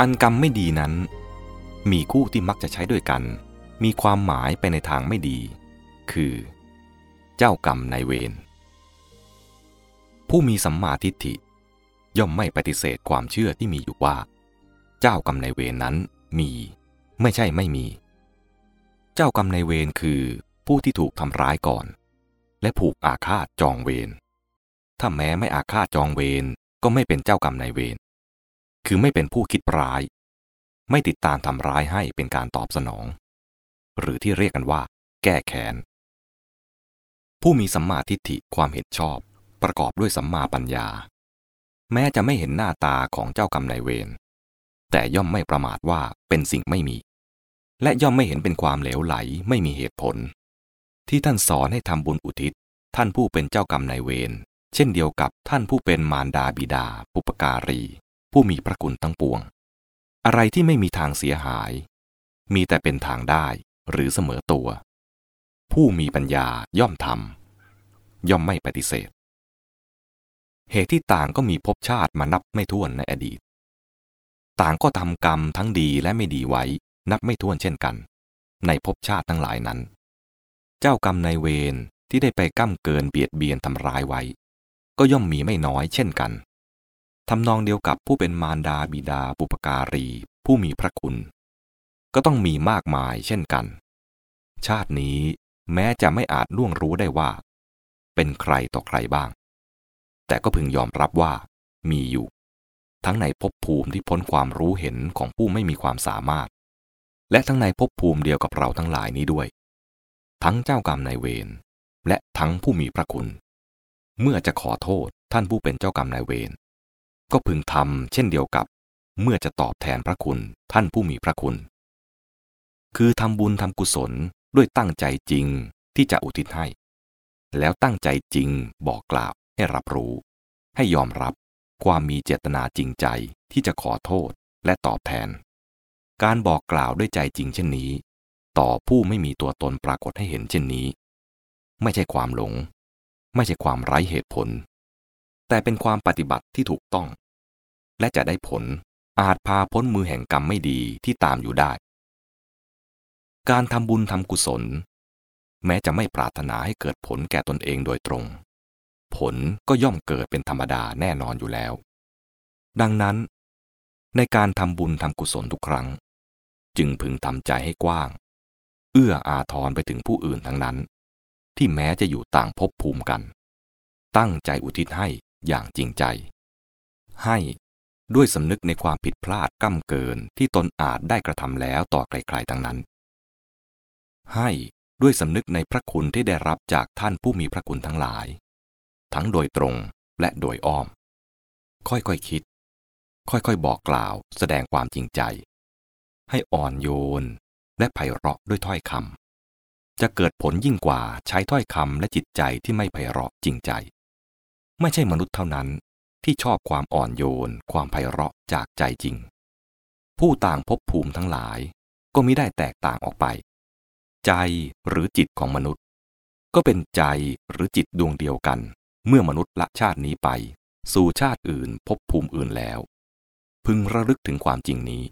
อันกรรมไม่ดีนั้น มีคู่ที่มักจะใช้ด้วยกัน มีความหมายไปในทางไม่ดี คือ เจ้ากรรมนายเวรผู้มีสัมมาทิฏฐิ ย่อมไม่ปฏิเสธความเชื่อที่มีอยู่ว่า เจ้ากรรมนายเวรนนั้นมี ไม่ใช่ไม่มี เจ้ากรรมนายเวรคือผู้ที่ถูกทำร้ายก่อน และผูกอาฆาตจองเวรถ้าแม้ไม่อาฆาตจองเวรก็ไม่เป็นเจ้ากรรมนายเวร คือไม่เป็นผู้คิดร้าย ไม่ติดตามทำร้ายให้เป็นการตอบสนอง หรือที่เรียกกันว่า แก้แค้น ผู้มีสัมมาทิฏฐิความเห็นชอบ ประกอบด้วยสัมมาปัญญา แม้จะไม่เห็นหน้าตาของเจ้ากรรมนายเวรแต่ย่อมไม่ประมาทว่าเป็นสิ่งไม่มี และย่อมไม่เห็นเป็นความเหลวไหลไม่มีเหตุผล ที่ท่านสอนให้ทำบุญอุทิศ ท่านผู้เป็นเจ้ากรรมนายเวรเช่นเดียวกับท่านผู้เป็นมารดาบิดาปุปการี ผู้มีพระคุณทั้งปวง อะไรที่ไม่มีทางเสียหาย มีแต่เป็นทางได้หรือเสมอตัว ผู้มีปัญญาย่อมทำย่อมไม่ปฏิเสธ เหตุที่ต่างก็มีภพชาติมานับไม่ถ้วนในอดีต ต่างก็ทำกรรมทั้งดีและไม่ดีไว้นับไม่ถ้วนเช่นกัน ในภพชาติทั้งหลายนั้น เจ้ากรรมนายเวรที่ได้ไปก้ำเกินเบียดเบียนทำร้ายไว้ ก็ย่อมมีไม่น้อยเช่นกัน ทำนองเดียวกับผู้เป็นมารดาบิดาปุปการี ผู้มีพระคุณ ก็ต้องมีมากมายเช่นกัน ชาตินี้แม้จะไม่อาจล่วงรู้ได้ว่า เป็นใครต่อใครบ้าง แต่ก็พึงยอมรับว่ามีอยู่ ทั้งในภพภูมิที่พ้นความรู้เห็นของผู้ไม่มีความสามารถ และทั้งในภพภูมิเดียวกับเราทั้งหลายนี้ด้วย ทั้งเจ้ากรรมนายเวรและทั้งผู้มีพระคุณ เมื่อจะขอโทษท่านผู้เป็นเจ้ากรรมนายเวร ก็พึงทำเช่นเดียวกับ เมื่อจะตอบแทนพระคุณท่านผู้มีพระคุณ คือทำบุญทำกุศลด้วยตั้งใจจริงที่จะอุทิศให้ แล้วตั้งใจจริงบอกกล่าวให้รับรู้ ให้ยอมรับความมีเจตนาจริงใจที่จะขอโทษและตอบแทน การบอกกล่าวด้วยใจจริงเช่นนี้ ต่อผู้ไม่มีตัวตนปรากฏให้เห็นเช่นนี้ ไม่ใช่ความหลง ไม่ใช่ความไร้เหตุผล แต่เป็นความปฏิบัติที่ถูกต้อง และจะได้ผลอาจพาพ้นมือแห่งกรรมไม่ดีที่ตามอยู่ได้ การทำบุญทำกุศล แม้จะไม่ปรารถนาให้เกิดผลแก่ตนเองโดยตรง ผลก็ย่อมเกิดเป็นธรรมดาแน่นอนอยู่แล้ว ดังนั้น ในการทำบุญทำกุศลทุกครั้ง จึงพึงทำใจให้กว้าง เอื้ออาทรไปถึงผู้อื่นทั้งนั้น ที่แม้จะอยู่ต่างภพภูมิกัน ตั้งใจอุทิศให้ อย่างจริงใจ ให้ด้วยสำนึกในความผิดพลาดก้ำเกินที่ตนอาจได้กระทำแล้วต่อใครๆทั้งนั้น ให้ด้วยสำนึกในพระคุณที่ได้รับจากท่านผู้มีพระคุณทั้งหลาย ทั้งโดยตรงและโดยอ้อม ค่อยๆคคิด ค่อยๆบอกกล่าวแสดงความจริงใจ ให้อ่อนโยนและไพเราะด้วยถ้อยคำจะเกิดผลยิ่งกว่าใช้ถ้อยคำและจิตใจที่ไม่ไพเราะจริงใจ ไม่ใช่มนุษย์เท่านั้นที่ชอบความอ่อนโยน ความไพเราะจากใจจริง ผู้ต่างพบภูมิทั้งหลายก็มิได้แตกต่างออกไป ใจหรือจิตของมนุษย์ ก็เป็นใจหรือจิตดวงเดียวกัน เมื่อมนุษย์ละชาตินี้ไป สู่ชาติอื่นพบภูมิอื่นแล้ว พึงระลึกถึงความจริงนี้